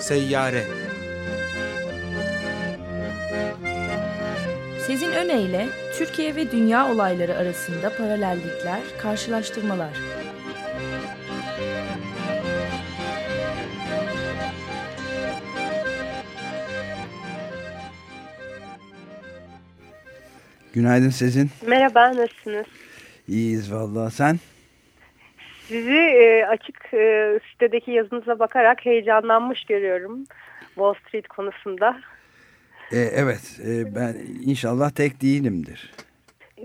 Seyyare Sezin Öne Türkiye ve dünya olayları arasında paralellikler, karşılaştırmalar. Günaydın Sezin. Merhaba, nasılsınız? İyiyiz vallahi sen? Sizi e, açık e, sitedeki yazınıza bakarak heyecanlanmış görüyorum Wall Street konusunda. E, evet, e, ben inşallah tek değilimdir.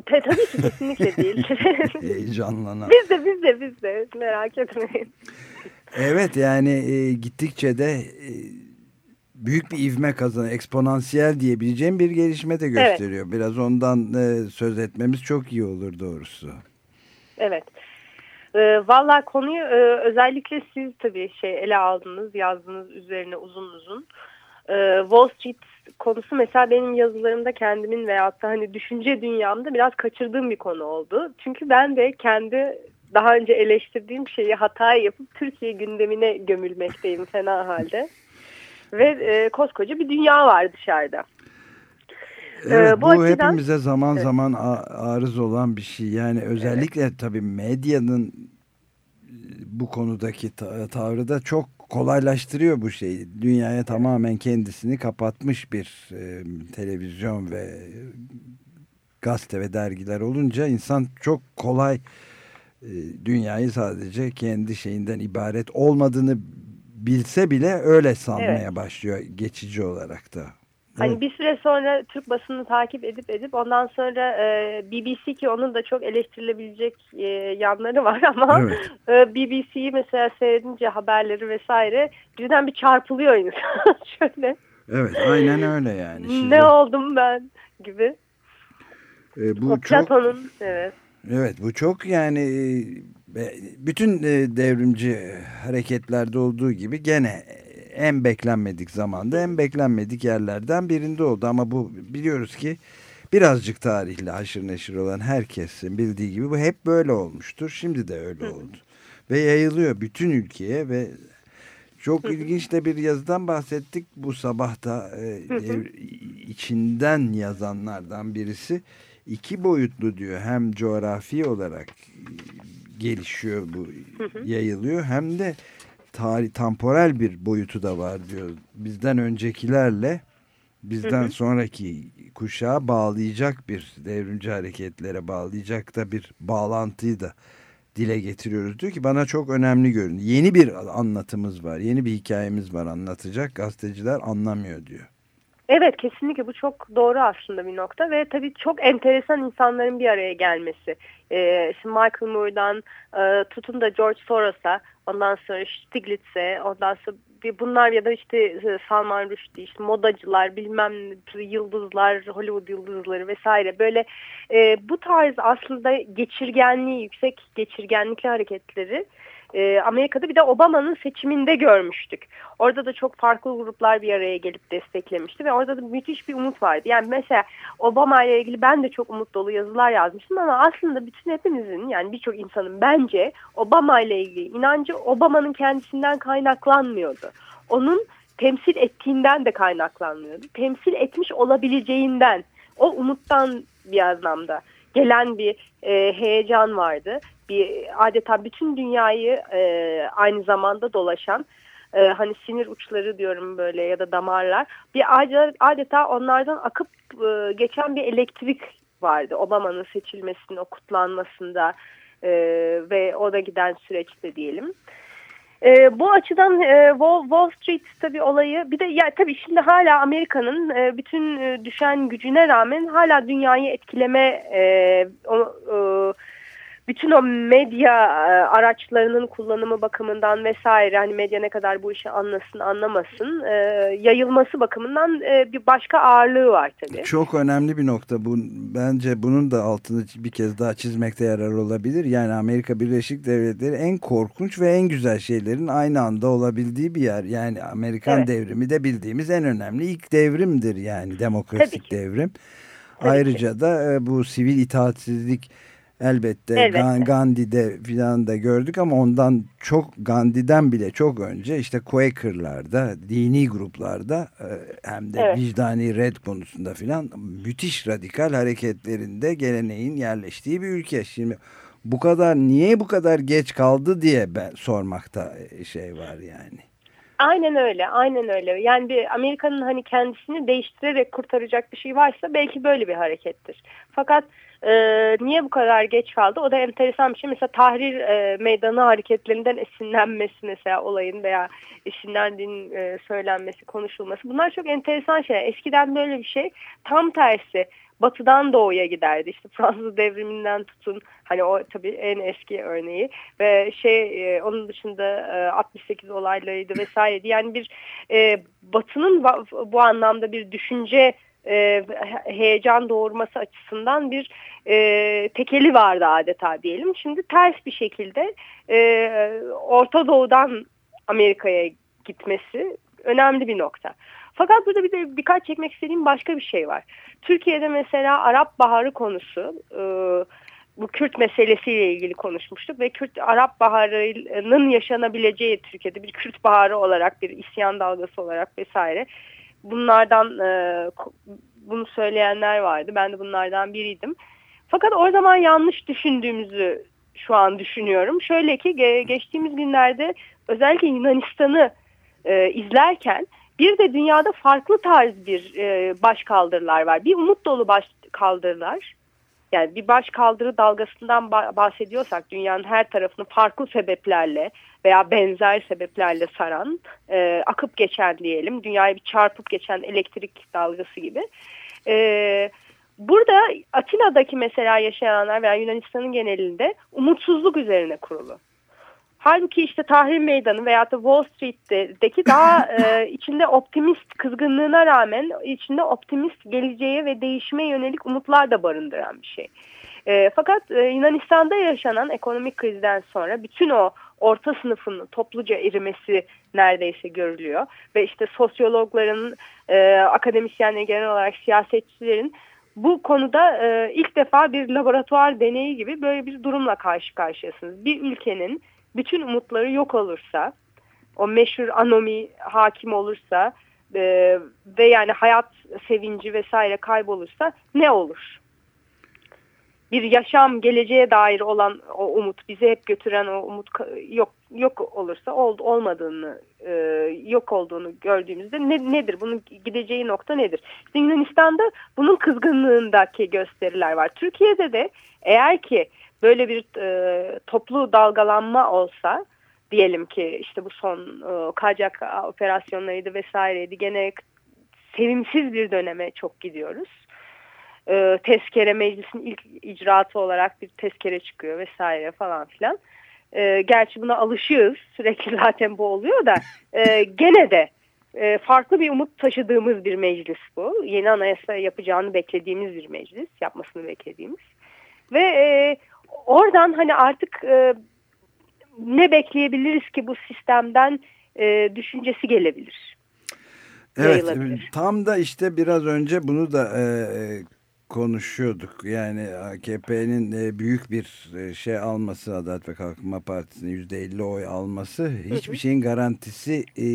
Te, tabii ki kesinlikle değil. Heyecanlanan. Biz de biz de biz de merak etmeyin. Evet yani e, gittikçe de e, büyük bir ivme kazanıyor. Eksponansiyel diyebileceğim bir gelişme de gösteriyor. Evet. Biraz ondan e, söz etmemiz çok iyi olur doğrusu. Evet. E, Valla konuyu e, özellikle siz tabii şey ele aldınız, yazdınız üzerine uzun uzun. E, Wall Street konusu mesela benim yazılarımda kendimin veyahut da hani düşünce dünyamda biraz kaçırdığım bir konu oldu. Çünkü ben de kendi daha önce eleştirdiğim şeyi hata yapıp Türkiye gündemine gömülmekteyim fena halde. Ve e, koskoca bir dünya var dışarıda. Evet, ee, bu, bu açıdan, hepimize zaman evet. zaman arız olan bir şey. Yani özellikle evet. tabii medyanın bu konudaki tavrı da çok kolaylaştırıyor bu şeyi. Dünyaya tamamen kendisini kapatmış bir e, televizyon ve gazete ve dergiler olunca insan çok kolay e, dünyayı sadece kendi şeyinden ibaret olmadığını bilse bile öyle sanmaya evet. başlıyor geçici olarak da. Hani evet. bir süre sonra Türk basını takip edip edip ondan sonra e, BBC ki onun da çok eleştirilebilecek e, yanları var ama evet. e, BBC'yi mesela seyredince haberleri vesaire birden bir çarpılıyor insan şöyle. Evet aynen öyle yani. Şimdi, ne oldum ben gibi. E, bu Platon'un çok, evet. Evet bu çok yani bütün e, devrimci hareketlerde olduğu gibi gene en beklenmedik zamanda en beklenmedik yerlerden birinde oldu. Ama bu biliyoruz ki birazcık tarihle haşır neşir olan herkesin bildiği gibi bu hep böyle olmuştur. Şimdi de öyle oldu. Ve yayılıyor bütün ülkeye ve çok ilginç de bir yazıdan bahsettik bu sabahta e, içinden yazanlardan birisi iki boyutlu diyor hem coğrafi olarak gelişiyor bu yayılıyor hem de tarih temporal bir boyutu da var diyor. Bizden öncekilerle bizden hı hı. sonraki kuşağa bağlayacak bir devrimci hareketlere bağlayacak da bir bağlantıyı da dile getiriyoruz diyor ki bana çok önemli görünüyor. Yeni bir anlatımız var, yeni bir hikayemiz var anlatacak gazeteciler anlamıyor diyor. Evet kesinlikle bu çok doğru aslında bir nokta ve tabii çok enteresan insanların bir araya gelmesi. Ee, şimdi Michael Moore'dan e, tutun da George Soros'a ondan sonra Stiglitz'e ondan sonra bunlar ya da işte e, Salman Rushdie işte modacılar bilmem yıldızlar Hollywood yıldızları vesaire böyle e, bu tarz aslında geçirgenliği yüksek geçirgenlikli hareketleri e, Amerika'da bir de Obama'nın seçiminde görmüştük. Orada da çok farklı gruplar bir araya gelip desteklemişti ve orada da müthiş bir umut vardı. Yani mesela Obama ile ilgili ben de çok umut dolu yazılar yazmıştım ama aslında bütün hepimizin yani birçok insanın bence Obama ile ilgili inancı Obama'nın kendisinden kaynaklanmıyordu. Onun temsil ettiğinden de kaynaklanmıyordu. Temsil etmiş olabileceğinden, o umuttan bir anlamda gelen bir e, heyecan vardı. Bir adeta bütün dünyayı e, aynı zamanda dolaşan e, hani sinir uçları diyorum böyle ya da damarlar bir adeta onlardan akıp e, geçen bir elektrik vardı Obama'nın seçilmesinin o kutlanmasında e, ve o da giden süreçte diyelim. E, bu açıdan e, Wall, Wall Street tabii olayı bir de ya tabii şimdi hala Amerika'nın e, bütün e, düşen gücüne rağmen hala dünyayı etkileme e, o, e, bütün o medya e, araçlarının kullanımı bakımından vesaire hani medya ne kadar bu işi anlasın anlamasın e, yayılması bakımından e, bir başka ağırlığı var tabii. Çok önemli bir nokta bu bence bunun da altını bir kez daha çizmekte yarar olabilir. Yani Amerika Birleşik Devletleri en korkunç ve en güzel şeylerin aynı anda olabildiği bir yer. Yani Amerikan evet. devrimi de bildiğimiz en önemli ilk devrimdir yani demokratik devrim. Tabii Ayrıca ki. da bu sivil itaatsizlik Elbette, Elbette. Gandhi'de filan da gördük ama ondan çok Gandhi'den bile çok önce işte Quaker'larda, dini gruplarda e, hem de evet. vicdani red konusunda filan müthiş radikal hareketlerinde geleneğin yerleştiği bir ülke. Şimdi bu kadar niye bu kadar geç kaldı diye ben sormakta e, şey var yani. Aynen öyle, aynen öyle. Yani bir Amerika'nın hani kendisini değiştirerek kurtaracak bir şey varsa belki böyle bir harekettir. Fakat e, niye bu kadar geç kaldı? O da enteresan bir şey. Mesela Tahrir e, Meydanı hareketlerinden esinlenmesi mesela olayın veya esinlendiğinin e, söylenmesi, konuşulması. Bunlar çok enteresan şeyler. Eskiden böyle bir şey tam tersi batıdan doğuya giderdi. İşte Fransız devriminden tutun hani o tabii en eski örneği ve şey e, onun dışında e, 68 olaylarıydı vesaireydi. Yani bir e, batının bu anlamda bir düşünce e, heyecan doğurması açısından bir e, tekeli vardı adeta diyelim. Şimdi ters bir şekilde e, Orta Doğu'dan Amerika'ya gitmesi önemli bir nokta. Fakat burada bir de birkaç çekmek istediğim başka bir şey var. Türkiye'de mesela Arap Baharı konusu e, bu Kürt meselesiyle ilgili konuşmuştuk ve Kürt Arap Baharı'nın yaşanabileceği Türkiye'de bir Kürt Baharı olarak bir isyan dalgası olarak vesaire bunlardan e, bunu söyleyenler vardı. Ben de bunlardan biriydim. Fakat o zaman yanlış düşündüğümüzü şu an düşünüyorum. Şöyle ki geçtiğimiz günlerde özellikle Yunanistan'ı e, izlerken bir de dünyada farklı tarz bir e, baş kaldırılar var. Bir umut dolu baş kaldırılar. Yani bir baş kaldırı dalgasından bahsediyorsak dünyanın her tarafını farklı sebeplerle veya benzer sebeplerle saran, e, akıp geçen diyelim, dünyayı bir çarpıp geçen elektrik dalgası gibi. E, burada Atina'daki mesela yaşayanlar veya Yunanistan'ın genelinde umutsuzluk üzerine kurulu. Halbuki işte Tahrir Meydanı veya da Wall Street'teki daha e, içinde optimist kızgınlığına rağmen içinde optimist geleceğe ve değişime yönelik umutlar da barındıran bir şey. E, fakat e, Yunanistan'da yaşanan ekonomik krizden sonra bütün o orta sınıfın topluca erimesi neredeyse görülüyor. Ve işte sosyologların, e, akademisyenlerin genel olarak siyasetçilerin bu konuda e, ilk defa bir laboratuvar deneyi gibi böyle bir durumla karşı karşıyasınız. Bir ülkenin bütün umutları yok olursa, o meşhur anomi hakim olursa e, ve yani hayat sevinci vesaire kaybolursa ne olur? Bir yaşam, geleceğe dair olan o umut, bizi hep götüren o umut yok yok olursa ol, olmadığını, e, yok olduğunu gördüğümüzde ne, nedir? Bunun gideceği nokta nedir? İşte Yunanistan'da bunun kızgınlığındaki gösteriler var. Türkiye'de de eğer ki böyle bir e, toplu dalgalanma olsa diyelim ki işte bu son e, kacak operasyonlarıydı vesaireydi gene sevimsiz bir döneme çok gidiyoruz. E, tezkere meclisin ilk icraatı olarak bir tezkere çıkıyor vesaire falan filan. E, gerçi buna alışığız sürekli zaten bu oluyor da e, gene de e, farklı bir umut taşıdığımız bir meclis bu. Yeni anayasa yapacağını beklediğimiz bir meclis, yapmasını beklediğimiz. Ve e, oradan hani artık e, ne bekleyebiliriz ki bu sistemden e, düşüncesi gelebilir. Evet tam da işte biraz önce bunu da e, e konuşuyorduk. Yani AKP'nin e, büyük bir e, şey alması Adalet ve Kalkınma Partisi'nin %50 oy alması hiçbir şeyin garantisi e,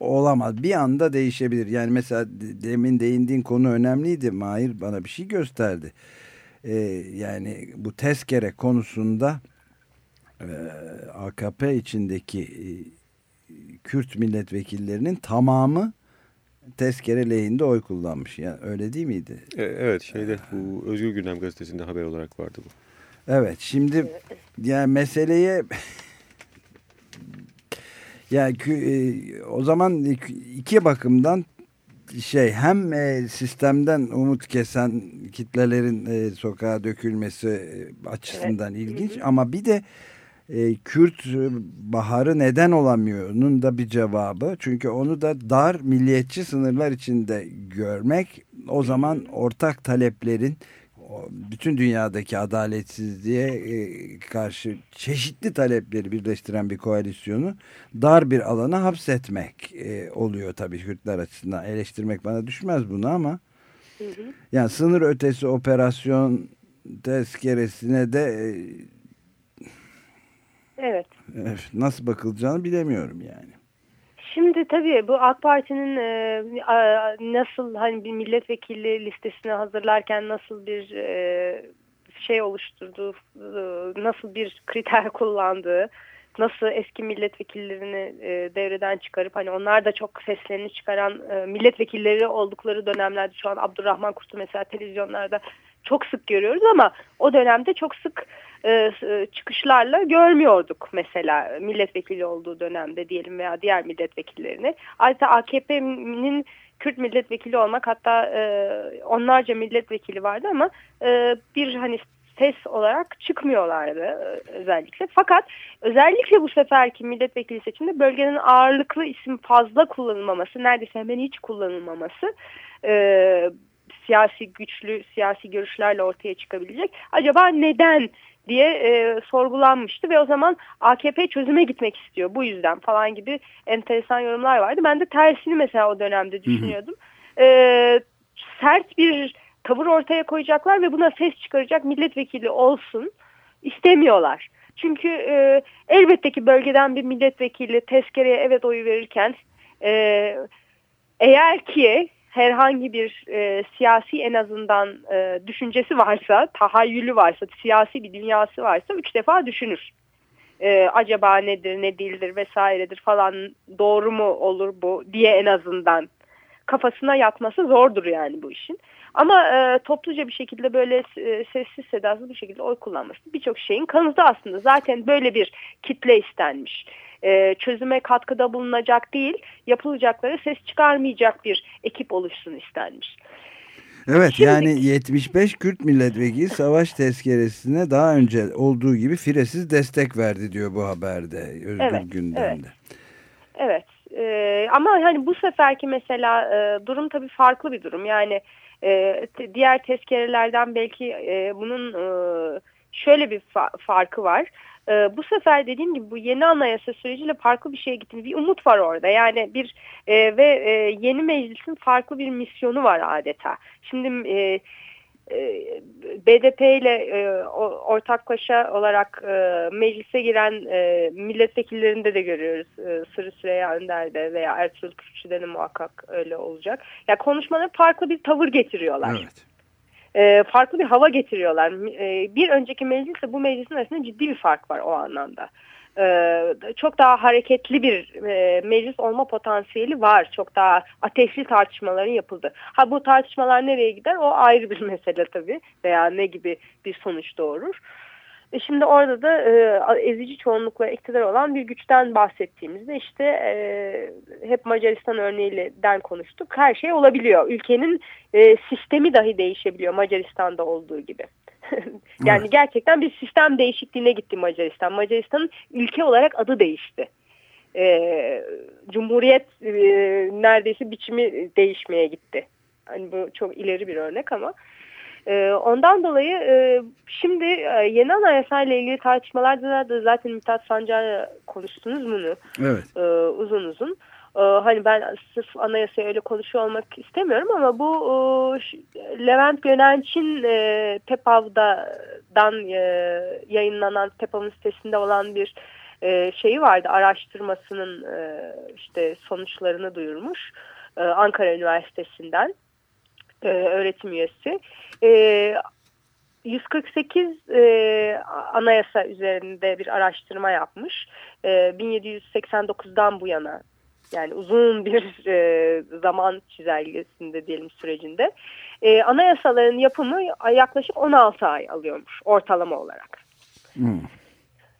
olamaz. Bir anda değişebilir. Yani mesela demin değindiğin konu önemliydi. Mahir bana bir şey gösterdi e, yani bu tezkere konusunda e, AKP içindeki e, Kürt milletvekillerinin tamamı tezkere lehinde oy kullanmış. Yani öyle değil miydi? E, evet şeyde bu Özgür Gündem gazetesinde haber olarak vardı bu. Evet şimdi yani meseleye yani e, o zaman iki bakımdan şey hem e, sistemden umut kesen kitlelerin e, sokağa dökülmesi e, açısından evet. ilginç ama bir de e, Kürt baharı neden olamıyor'nun da bir cevabı. Çünkü onu da dar milliyetçi sınırlar içinde görmek o zaman ortak taleplerin bütün dünyadaki adaletsizliğe e, karşı çeşitli talepleri birleştiren bir koalisyonu dar bir alana hapsetmek e, oluyor tabii Kürtler açısından. Eleştirmek bana düşmez bunu ama yani sınır ötesi operasyon tezkeresine de e, Evet. nasıl bakılacağını bilemiyorum yani. Şimdi tabii bu AK Parti'nin e, nasıl hani bir milletvekili listesini hazırlarken nasıl bir e, şey oluşturduğu, e, nasıl bir kriter kullandığı, nasıl eski milletvekillerini e, devreden çıkarıp hani onlar da çok seslerini çıkaran e, milletvekilleri oldukları dönemlerde şu an Abdurrahman Kurt'u mesela televizyonlarda çok sık görüyoruz ama o dönemde çok sık e, s- çıkışlarla görmüyorduk mesela milletvekili olduğu dönemde diyelim veya diğer milletvekillerini. Ayrıca AKP'nin Kürt milletvekili olmak hatta e, onlarca milletvekili vardı ama e, bir hani ses olarak çıkmıyorlardı e, özellikle. Fakat özellikle bu seferki milletvekili seçiminde bölgenin ağırlıklı isim fazla kullanılmaması, neredeyse hemen hiç kullanılmaması e, siyasi güçlü siyasi görüşlerle ortaya çıkabilecek. Acaba neden diye e, sorgulanmıştı ve o zaman AKP çözüme gitmek istiyor bu yüzden falan gibi enteresan yorumlar vardı. Ben de tersini mesela o dönemde düşünüyordum. E, sert bir tavır ortaya koyacaklar ve buna ses çıkaracak milletvekili olsun istemiyorlar. Çünkü e, elbette ki bölgeden bir milletvekili tezkereye evet oyu verirken e, eğer ki herhangi bir e, siyasi en azından e, düşüncesi varsa, tahayyülü varsa, siyasi bir dünyası varsa üç defa düşünür. E, acaba nedir, ne değildir vesairedir falan doğru mu olur bu diye en azından kafasına yatması zordur yani bu işin. Ama e, topluca bir şekilde böyle e, sessiz sedasız bir şekilde oy kullanması birçok şeyin kanıtı aslında. Zaten böyle bir kitle istenmiş. E, çözüme katkıda bulunacak değil, yapılacaklara ses çıkarmayacak bir ekip oluşsun istenmiş. Evet Şimdi- yani 75 Kürt milletvekili savaş tezkeresine daha önce olduğu gibi firesiz destek verdi diyor bu haberde Özgür Evet, Gündem'de. Evet e, ama hani bu seferki mesela e, durum tabii farklı bir durum. Yani e, diğer tezkerelerden belki e, bunun e, şöyle bir fa- farkı var. E, bu sefer dediğim gibi bu yeni anayasa süreciyle farklı bir şeye gitti. Bir umut var orada. Yani bir e, ve e, yeni meclisin farklı bir misyonu var adeta. Şimdi e, e, BDP ile e, ortaklaşa olarak e, meclise giren milletvekillerinde de görüyoruz. Sırrı Süreyya Önder'de veya Ertuğrul Kürtçü'de de muhakkak öyle olacak. Ya konuşmana farklı bir tavır getiriyorlar. Evet. E, farklı bir hava getiriyorlar. E, bir önceki meclisle bu meclisin arasında ciddi bir fark var o anlamda. E, çok daha hareketli bir meclis olma potansiyeli var. Çok daha ateşli tartışmaların yapıldı. Ha bu tartışmalar nereye gider o ayrı bir mesele tabii veya ne gibi bir sonuç doğurur. E şimdi orada da e, ezici çoğunlukla iktidar olan bir güçten bahsettiğimizde işte e, hep Macaristan örneğinden konuştuk. Her şey olabiliyor. Ülkenin e, sistemi dahi değişebiliyor Macaristan'da olduğu gibi. yani Evet. gerçekten bir sistem değişikliğine gitti Macaristan. Macaristan'ın ülke olarak adı değişti. E, Cumhuriyet e, neredeyse biçimi değişmeye gitti. Hani bu çok ileri bir örnek ama. Ee, ondan dolayı e, şimdi e, yeni anayasayla ilgili tartışmalarda da zaten Mithat Sancar'la konuştunuz bunu Evet. e, uzun uzun. E, hani ben sırf anayasayı öyle konuşuyor olmak istemiyorum ama bu e, Levent Gönenç'in e, TEPAV'dan e, yayınlanan TEPAV'ın sitesinde olan bir e, şeyi vardı araştırmasının e, işte sonuçlarını duyurmuş e, Ankara Üniversitesi'nden e, öğretim üyesi. E, 148 e, anayasa üzerinde bir araştırma yapmış. E, 1789'dan bu yana yani uzun bir e, zaman çizelgesinde diyelim sürecinde e, anayasaların yapımı yaklaşık 16 ay alıyormuş ortalama olarak Hmm.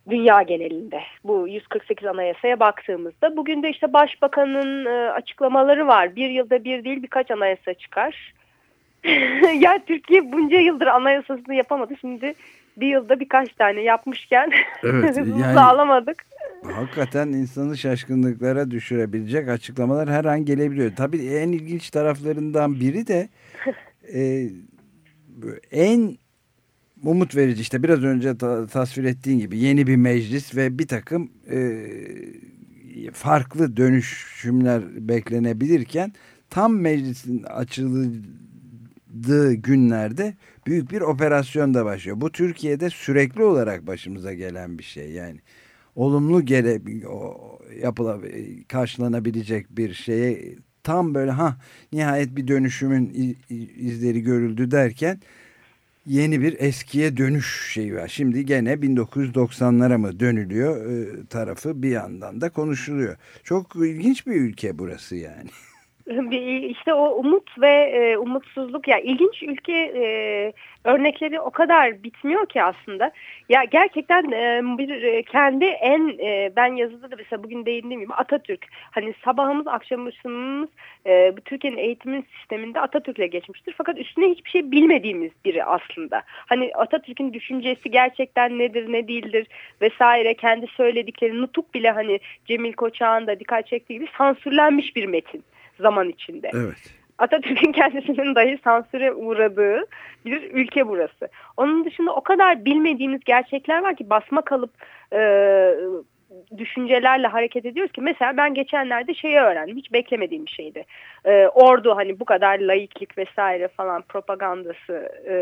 dünya genelinde bu 148 anayasaya baktığımızda bugün de işte başbakanın e, açıklamaları var. Bir yılda bir değil birkaç anayasa çıkar. ya Türkiye bunca yıldır anayasasını yapamadı. Şimdi bir yılda birkaç tane yapmışken Evet, yani- alamadık. Hakikaten insanı şaşkınlıklara düşürebilecek açıklamalar her an gelebiliyor. Tabii en ilginç taraflarından biri de e, en umut verici işte biraz önce ta- tasvir ettiğin gibi yeni bir meclis ve bir takım e, farklı dönüşümler beklenebilirken tam meclisin başladığı günlerde büyük bir operasyon da başlıyor. Bu Türkiye'de sürekli olarak başımıza gelen bir şey yani olumlu gele yapıla karşılanabilecek bir şeye tam böyle ha nihayet bir dönüşümün izleri görüldü derken yeni bir eskiye dönüş şeyi var. Şimdi gene 1990'lara mı dönülüyor tarafı bir yandan da konuşuluyor. Çok ilginç bir ülke burası yani. İşte o umut ve e, umutsuzluk ya ilginç ülke e, örnekleri o kadar bitmiyor ki aslında. Ya gerçekten e, bir e, kendi en e, ben yazıda da mesela bugün değindiğim Atatürk. Hani sabahımız akşamımız e, Türkiye'nin eğitimin sisteminde Atatürk'le geçmiştir. Fakat üstüne hiçbir şey bilmediğimiz biri aslında. Hani Atatürk'ün düşüncesi gerçekten nedir ne değildir vesaire kendi söyledikleri nutuk bile hani Cemil Koçak'ın da dikkat çektiği gibi sansürlenmiş bir metin zaman içinde. Evet. Atatürk'ün kendisinin dahi sansüre uğradığı bir ülke burası. Onun dışında o kadar bilmediğimiz gerçekler var ki basma kalıp e, düşüncelerle hareket ediyoruz ki mesela ben geçenlerde şeyi öğrendim hiç beklemediğim bir şeydi. E, ordu hani bu kadar laiklik vesaire falan propagandası e,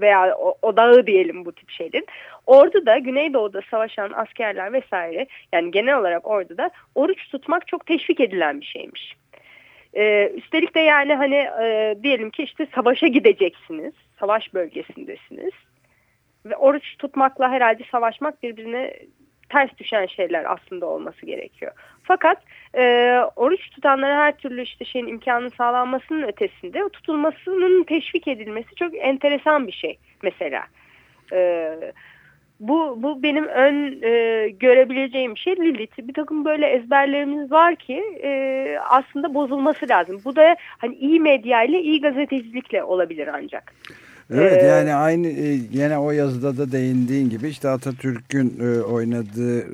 veya odağı diyelim bu tip şeylerin. Orduda Güneydoğu'da savaşan askerler vesaire yani genel olarak orduda oruç tutmak çok teşvik edilen bir şeymiş. Ee, üstelik de yani hani e, diyelim ki işte savaşa gideceksiniz. Savaş bölgesindesiniz. Ve oruç tutmakla herhalde savaşmak birbirine ters düşen şeyler aslında olması gerekiyor. Fakat e, oruç tutanlara her türlü işte şeyin imkanı sağlanmasının ötesinde tutulmasının teşvik edilmesi çok enteresan bir şey mesela. Evet bu, bu benim ön e, görebileceğim şey Lilith. Bir takım böyle ezberlerimiz var ki e, aslında bozulması lazım. Bu da hani iyi medya ile iyi gazetecilikle olabilir ancak. Evet ee, yani aynı e, yine o yazıda da değindiğin gibi işte Atatürk'ün e, oynadığı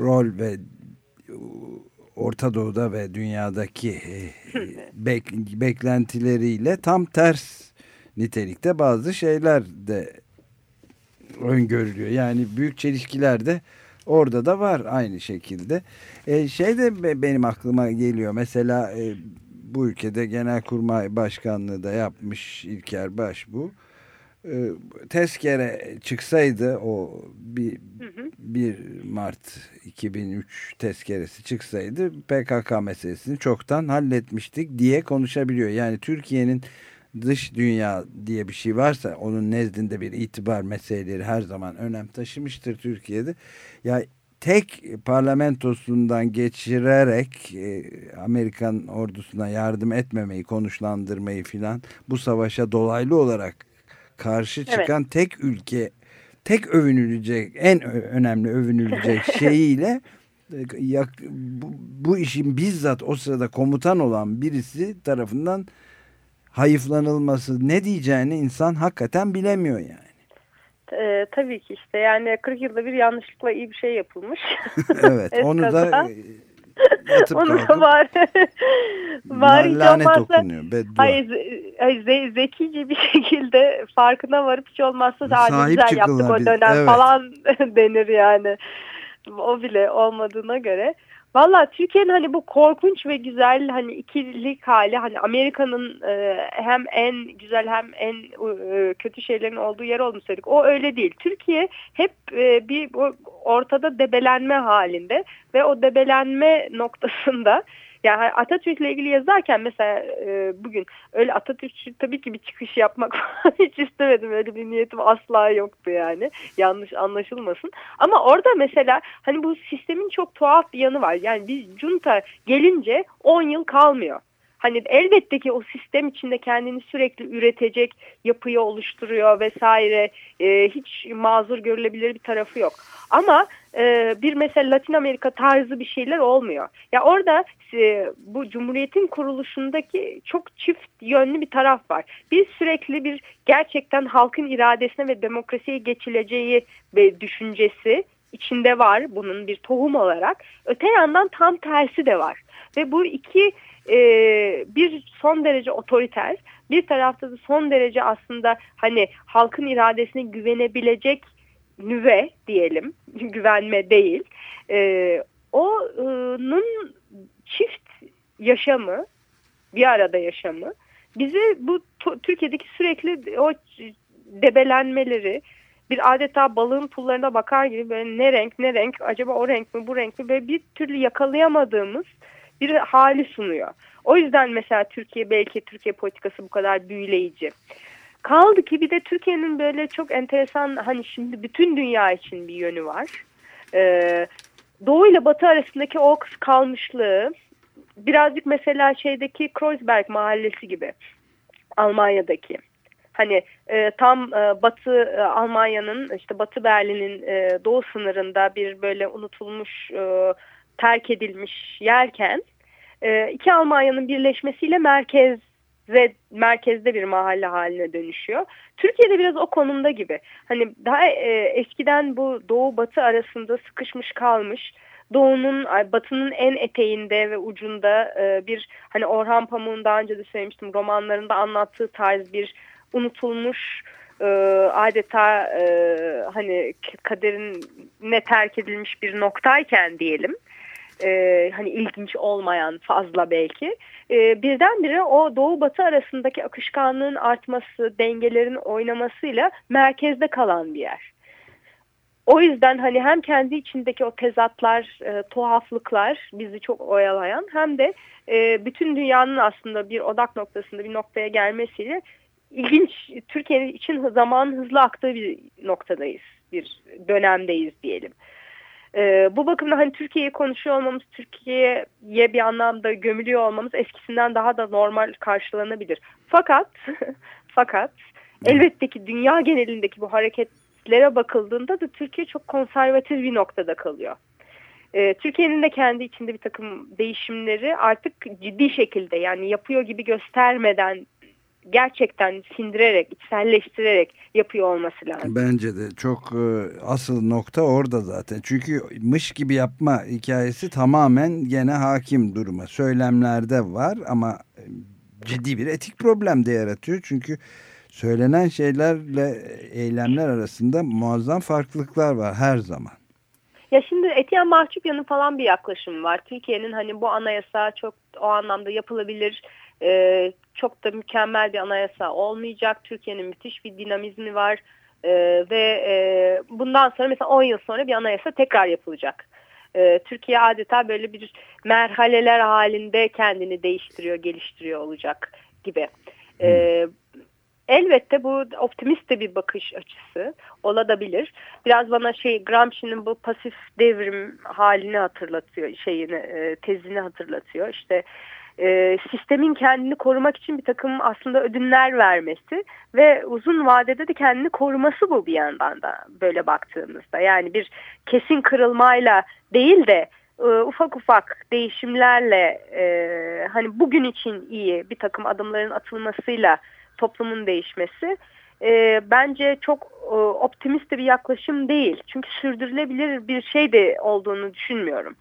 rol ve Orta Doğu'da ve dünyadaki e, bek, beklentileriyle tam ters nitelikte bazı şeyler de öngörülüyor. Yani büyük çelişkiler de orada da var aynı şekilde. E, şey de benim aklıma geliyor. Mesela e, bu ülkede Genelkurmay Başkanlığı da yapmış İlker Baş bu. E, tezkere çıksaydı o bir, 1 Mart 2003 tezkeresi çıksaydı PKK meselesini çoktan halletmiştik diye konuşabiliyor. Yani Türkiye'nin dış dünya diye bir şey varsa onun nezdinde bir itibar meseleleri her zaman önem taşımıştır Türkiye'de. Ya tek parlamentosundan geçirerek e, Amerikan ordusuna yardım etmemeyi, konuşlandırmayı filan bu savaşa dolaylı olarak karşı çıkan evet. tek ülke, tek övünülecek, en önemli övünülecek şeyiyle e, bu, bu işin bizzat o sırada komutan olan birisi tarafından hayıflanılması ne diyeceğini insan hakikaten bilemiyor yani. E, tabii ki işte yani 40 yılda bir yanlışlıkla iyi bir şey yapılmış. evet onu da yatıp onu da var. var lanet olmazsa, okunuyor. Hayır, ze, zekice bir şekilde farkına varıp hiç olmazsa daha güzel yaptık o dönem evet. falan denir yani. O bile olmadığına göre. Valla Türkiye'nin hani bu korkunç ve güzel hani ikilik hali hani Amerika'nın e, hem en güzel hem en e, kötü şeylerin olduğu yer olmuş söyledik. O öyle değil. Türkiye hep e, bir ortada debelenme halinde ve o debelenme noktasında yani Atatürk'le ilgili yazarken mesela e, bugün öyle Atatürk tabii ki bir çıkış yapmak hiç istemedim. Öyle bir niyetim asla yoktu yani. Yanlış anlaşılmasın. Ama orada mesela hani bu sistemin çok tuhaf bir yanı var. Yani bir junta gelince 10 yıl kalmıyor. Hani elbette ki o sistem içinde kendini sürekli üretecek yapıyı oluşturuyor vesaire. E, hiç mazur görülebilir bir tarafı yok. Ama e, bir mesela Latin Amerika tarzı bir şeyler olmuyor. Ya orada e, bu Cumhuriyet'in kuruluşundaki çok çift yönlü bir taraf var. Bir sürekli bir gerçekten halkın iradesine ve demokrasiye geçileceği düşüncesi içinde var bunun bir tohum olarak. Öte yandan tam tersi de var. Ve bu iki e, bir son derece otoriter, bir tarafta da son derece aslında hani halkın iradesine güvenebilecek nüve diyelim, güvenme değil. E, onun çift yaşamı, bir arada yaşamı bizi bu Türkiye'deki sürekli o debelenmeleri bir adeta balığın pullarına bakar gibi böyle ne renk ne renk acaba o renk mi bu renk mi ve bir türlü yakalayamadığımız bir hali sunuyor. O yüzden mesela Türkiye belki Türkiye politikası bu kadar büyüleyici. Kaldı ki bir de Türkiye'nin böyle çok enteresan hani şimdi bütün dünya için bir yönü var. Ee, Doğu ile Batı arasındaki o kalmışlığı birazcık mesela şeydeki Kreuzberg mahallesi gibi Almanya'daki. Hani e, tam e, Batı e, Almanya'nın işte Batı Berlin'in e, doğu sınırında bir böyle unutulmuş e, terk edilmiş yerken e, iki Almanya'nın birleşmesiyle merkez ve merkezde bir mahalle haline dönüşüyor. Türkiye'de biraz o konumda gibi. Hani daha e, eskiden bu doğu batı arasında sıkışmış kalmış. Doğunun, batının en eteğinde ve ucunda e, bir hani Orhan Pamuk'un daha önce de söylemiştim romanlarında anlattığı tarz bir unutulmuş e, adeta e, hani kaderin ne terk edilmiş bir noktayken diyelim e, hani ilginç olmayan fazla belki e, birdenbire o doğu batı arasındaki akışkanlığın artması dengelerin oynamasıyla merkezde kalan bir yer. O yüzden hani hem kendi içindeki o tezatlar, e, tuhaflıklar bizi çok oyalayan hem de e, bütün dünyanın aslında bir odak noktasında bir noktaya gelmesiyle ilginç Türkiye için zaman hızlı aktığı bir noktadayız, bir dönemdeyiz diyelim. Ee, bu bakımda hani Türkiye'yi konuşuyor olmamız, Türkiye'ye bir anlamda gömülüyor olmamız eskisinden daha da normal karşılanabilir. Fakat, fakat elbette ki dünya genelindeki bu hareketlere bakıldığında da Türkiye çok konservatif bir noktada kalıyor. Ee, Türkiye'nin de kendi içinde bir takım değişimleri artık ciddi şekilde yani yapıyor gibi göstermeden gerçekten sindirerek, içselleştirerek yapıyor olması lazım. Bence de çok e, asıl nokta orada zaten. Çünkü mış gibi yapma hikayesi tamamen gene hakim duruma. Söylemlerde var ama e, ciddi bir etik problem de yaratıyor. Çünkü söylenen şeylerle eylemler arasında muazzam farklılıklar var her zaman. Ya şimdi Etiyen Mahçupyan'ın falan bir yaklaşımı var. Türkiye'nin hani bu anayasa çok o anlamda yapılabilir e, çok da mükemmel bir anayasa olmayacak. Türkiye'nin müthiş bir dinamizmi var e, ve e, bundan sonra mesela 10 yıl sonra bir anayasa tekrar yapılacak. E, Türkiye adeta böyle bir merhaleler halinde kendini değiştiriyor, geliştiriyor olacak gibi. E, elbette bu optimist de bir bakış açısı olabilir. Biraz bana şey Gramsci'nin bu pasif devrim halini hatırlatıyor, şeyini e, tezini hatırlatıyor. İşte e, sistemin kendini korumak için bir takım aslında ödünler vermesi ve uzun vadede de kendini koruması bu bir yandan da böyle baktığımızda. Yani bir kesin kırılmayla değil de e, ufak ufak değişimlerle e, hani bugün için iyi bir takım adımların atılmasıyla toplumun değişmesi e, bence çok e, optimist bir yaklaşım değil. Çünkü sürdürülebilir bir şey de olduğunu düşünmüyorum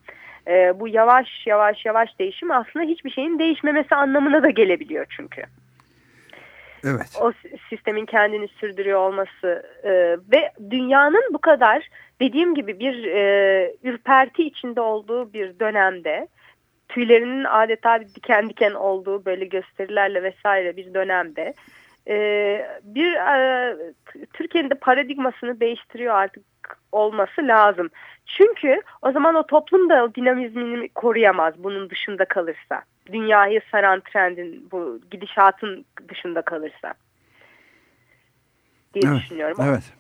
e, bu yavaş yavaş yavaş değişim aslında hiçbir şeyin değişmemesi anlamına da gelebiliyor çünkü. Evet. O sistemin kendini sürdürüyor olması e, ve dünyanın bu kadar dediğim gibi bir e, ürperti içinde olduğu bir dönemde tüylerinin adeta diken diken olduğu böyle gösterilerle vesaire bir dönemde e, bir e, Türkiye'nin de paradigmasını değiştiriyor artık olması lazım. Çünkü o zaman o toplum da o dinamizmini koruyamaz bunun dışında kalırsa. Dünyayı saran trendin bu gidişatın dışında kalırsa. diye evet, düşünüyorum. Evet.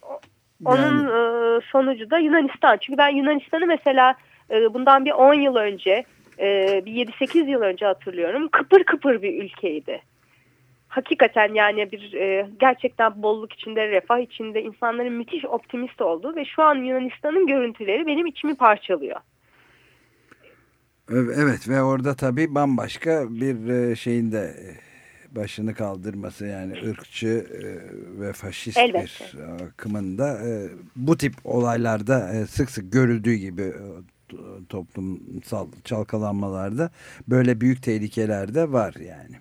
Onun yani... E, sonucu da Yunanistan. Çünkü ben Yunanistan'ı mesela e, bundan bir 10 yıl önce, e, bir 7-8 yıl önce hatırlıyorum. Kıpır kıpır bir ülkeydi hakikaten yani bir e, gerçekten bolluk içinde, refah içinde insanların müthiş optimist olduğu ve şu an Yunanistan'ın görüntüleri benim içimi parçalıyor. Evet ve orada tabii bambaşka bir e, şeyin de e, başını kaldırması yani ırkçı e, ve faşist Elbette. bir akımın da bu tip olaylarda sık sık görüldüğü gibi toplumsal çalkalanmalarda böyle büyük tehlikeler de var yani.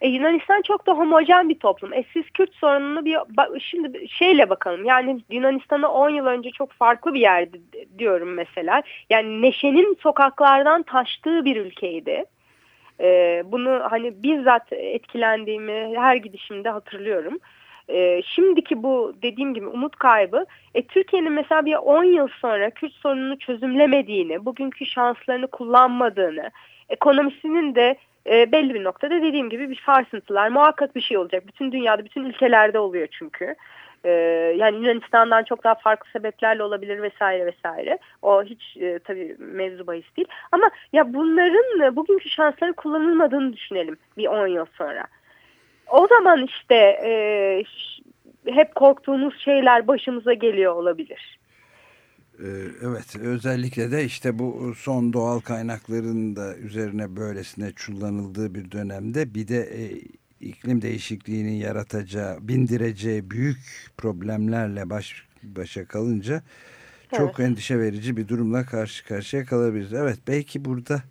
E, Yunanistan çok da homojen bir toplum. E, siz Kürt sorununu bir şimdi şeyle bakalım. Yani Yunanistan'a 10 yıl önce çok farklı bir yerdi diyorum mesela. Yani neşenin sokaklardan taştığı bir ülkeydi. E, bunu hani bizzat etkilendiğimi her gidişimde hatırlıyorum. Şimdiki bu dediğim gibi umut kaybı e, Türkiye'nin mesela bir 10 yıl sonra Kürt sorununu çözümlemediğini, bugünkü şanslarını kullanmadığını, ekonomisinin de e, belli bir noktada dediğim gibi bir sarsıntılar muhakkak bir şey olacak. Bütün dünyada, bütün ülkelerde oluyor çünkü. E, yani Yunanistan'dan çok daha farklı sebeplerle olabilir vesaire vesaire. O hiç e, tabii mevzu bahis değil. Ama ya bunların e, bugünkü şansları kullanılmadığını düşünelim bir 10 yıl sonra. O zaman işte e, hep korktuğumuz şeyler başımıza geliyor olabilir. Ee, evet özellikle de işte bu son doğal kaynakların da üzerine böylesine çullanıldığı bir dönemde bir de e, iklim değişikliğinin yaratacağı, bindireceği büyük problemlerle baş başa kalınca çok evet. endişe verici bir durumla karşı karşıya kalabiliriz. Evet belki burada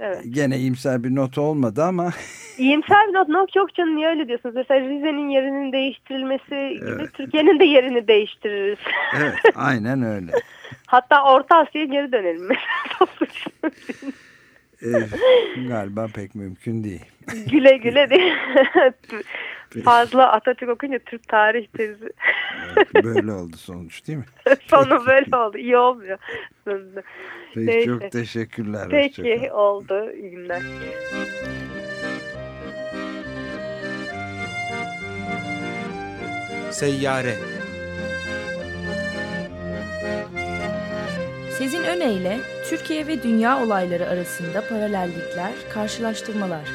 Evet. Gene iyimser bir not olmadı ama. İyimser bir not, not yok canım niye öyle diyorsunuz? Mesela Rize'nin yerinin değiştirilmesi gibi Türkiye'nin de yerini değiştiririz. evet aynen öyle. Hatta Orta Asya'ya geri dönelim. ee, galiba pek mümkün değil. güle güle değil. Fazla Atatürk okuyunca Türk tarih tezi. evet, böyle oldu sonuç değil mi? Sonu böyle oldu. İyi olmuyor. Peki, Peki. çok teşekkürler. Peki oldu. İyi günler. Seyyare Sezin Öne Türkiye ve dünya olayları arasında paralellikler, karşılaştırmalar.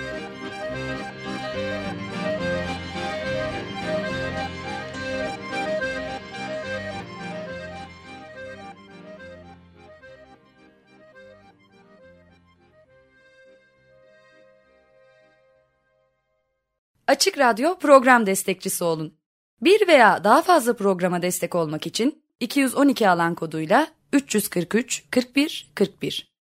Açık Radyo program destekçisi olun. Bir veya daha fazla programa destek olmak için 212 alan koduyla 343 41 41